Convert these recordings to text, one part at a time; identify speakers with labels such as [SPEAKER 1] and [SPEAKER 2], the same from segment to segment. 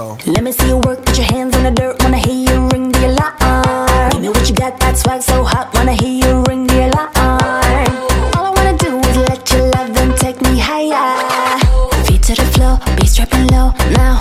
[SPEAKER 1] go. Let me see you work, Put your hands in the dirt. Wanna hear you ring the alarm. Give me what you got, that swag so hot. Wanna hear you ring the alarm. All I wanna do is let your love then take me higher. Feet to the floor, be strapping low now.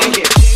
[SPEAKER 1] shake
[SPEAKER 2] it.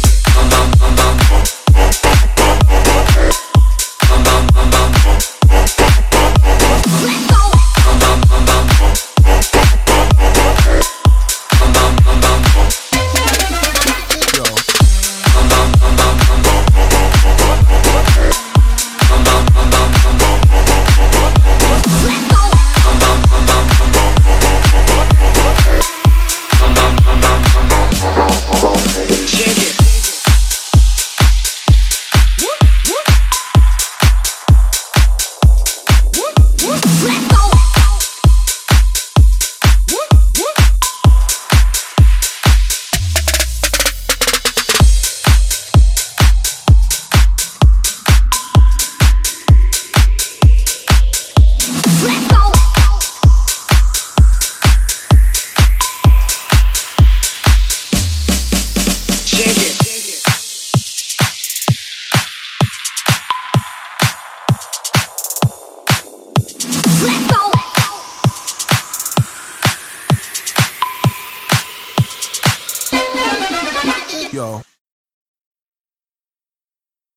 [SPEAKER 2] Yo.